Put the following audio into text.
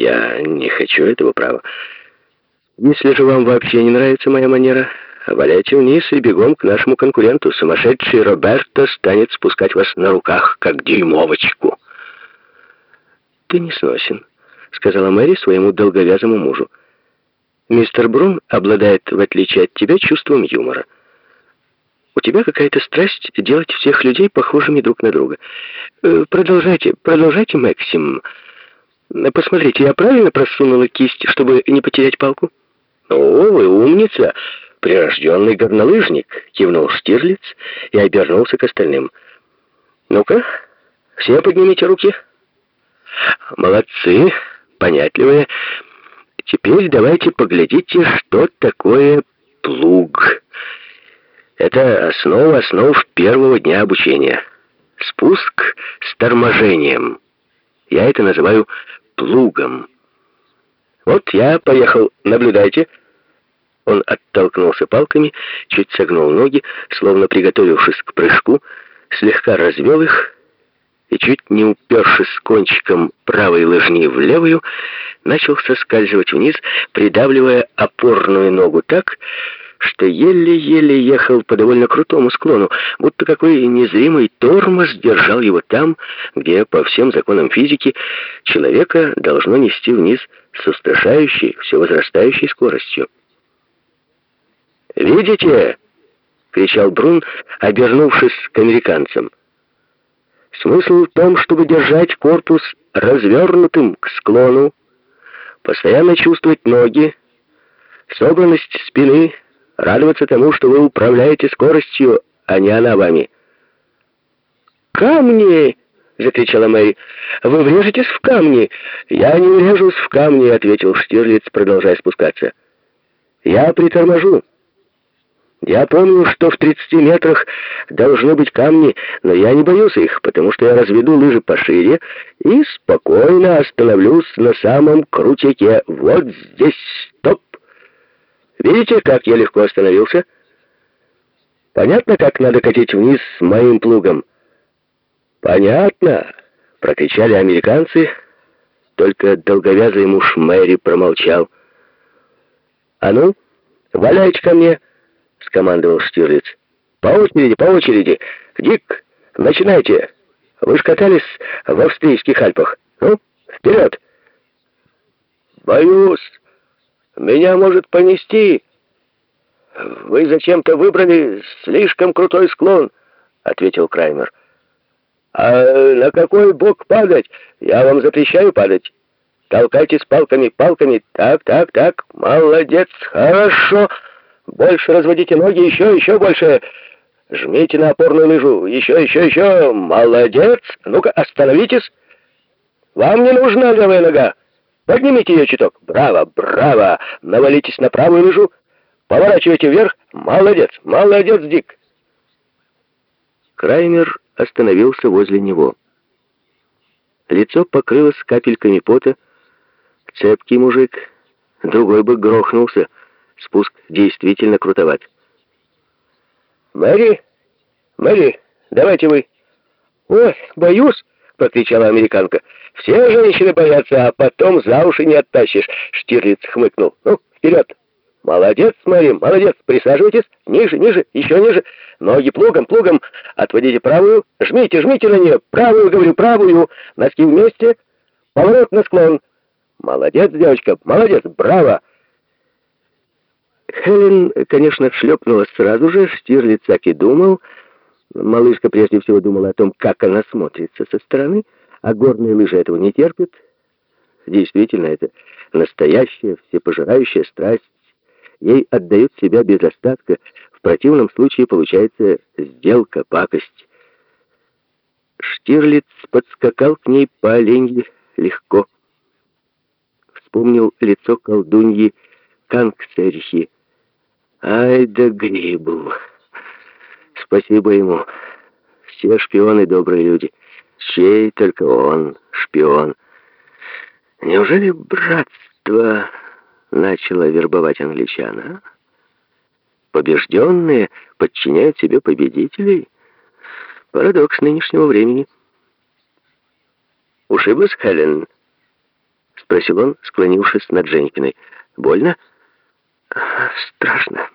Я не хочу этого права. Если же вам вообще не нравится моя манера, валяйте вниз и бегом к нашему конкуренту. Сумасшедший Роберто станет спускать вас на руках, как дюймовочку. Ты не сносен, сказала Мэри своему долговязому мужу. Мистер Брун обладает, в отличие от тебя, чувством юмора. У тебя какая-то страсть делать всех людей похожими друг на друга. Э, продолжайте, продолжайте, Максим. Посмотрите, я правильно просунула кисть, чтобы не потерять палку? О, вы умница, прирожденный горнолыжник, кивнул Штирлиц и обернулся к остальным. Ну-ка, все поднимите руки. Молодцы, понятливые. Теперь давайте поглядите, что такое плуг. Это основа основ первого дня обучения. Спуск с торможением. Я это называю плугом. Вот я поехал, наблюдайте. Он оттолкнулся палками, чуть согнул ноги, словно приготовившись к прыжку, слегка развел их и, чуть не упершись кончиком правой лыжни в левую, начал соскальзывать вниз, придавливая опорную ногу так, что еле-еле ехал по довольно крутому склону, будто какой незримый тормоз держал его там, где, по всем законам физики, человека должно нести вниз с устрашающей, все возрастающей скоростью. «Видите?» — кричал Брун, обернувшись к американцам. «Смысл в том, чтобы держать корпус развернутым к склону, постоянно чувствовать ноги, собранность спины, радоваться тому, что вы управляете скоростью, а не она вами». «Камни!» — закричала Мэри. «Вы врежетесь в камни!» «Я не врежусь в камни!» — ответил Штирлиц, продолжая спускаться. «Я приторможу!» Я помню, что в 30 метрах должны быть камни, но я не боюсь их, потому что я разведу лыжи пошире и спокойно остановлюсь на самом крутике. Вот здесь. Стоп! Видите, как я легко остановился? Понятно, как надо катить вниз с моим плугом? Понятно, прокричали американцы, только долговязый муж Мэри промолчал. А ну, валяйте ко мне! — скомандовал Штирлиц. «По очереди, по очереди! Дик, начинайте! Вы ж катались в австрийских Альпах. Ну, вперед!» «Боюсь, меня может понести. Вы зачем-то выбрали слишком крутой склон», — ответил Краймер. «А на какой бок падать? Я вам запрещаю падать. Толкайтесь палками, палками. Так, так, так. Молодец, хорошо». Больше разводите ноги, еще, еще больше. Жмите на опорную лыжу. Еще, еще, еще. Молодец. Ну-ка, остановитесь. Вам не нужна левая нога. Поднимите ее чуток. Браво, браво. Навалитесь на правую лыжу. Поворачивайте вверх. Молодец, молодец, Дик. Краймер остановился возле него. Лицо покрылось капельками пота. Цепкий мужик. Другой бы грохнулся. Спуск действительно крутоват. «Мэри! Мэри, давайте вы!» «Ой, боюсь!» — прокричала американка. «Все женщины боятся, а потом за уши не оттащишь!» Штирлиц хмыкнул. «Ну, вперед!» «Молодец, Мэри, молодец! Присаживайтесь! Ниже, ниже, еще ниже! Ноги плугом, плугом! Отводите правую! Жмите, жмите на нее! Правую, говорю, правую! Носки вместе! Поворот на склон! Молодец, девочка, молодец! Браво!» Хелен, конечно, шлепнулась сразу же, Штирлиц так и думал. Малышка прежде всего думала о том, как она смотрится со стороны, а горные лыжи этого не терпят. Действительно, это настоящая, всепожирающая страсть. Ей отдают себя без остатка. В противном случае получается сделка, пакость. Штирлиц подскакал к ней по оленье легко. Вспомнил лицо колдуньи Канксерхи, Ай да Грибл. Спасибо ему. Все шпионы добрые люди. Чей только он шпион. Неужели братство начало вербовать англичан, а? Побежденные подчиняют себе победителей? Парадокс нынешнего времени. Ушиблась Хелен? спросил он, склонившись над Женькиной. «Больно?» «Страшно».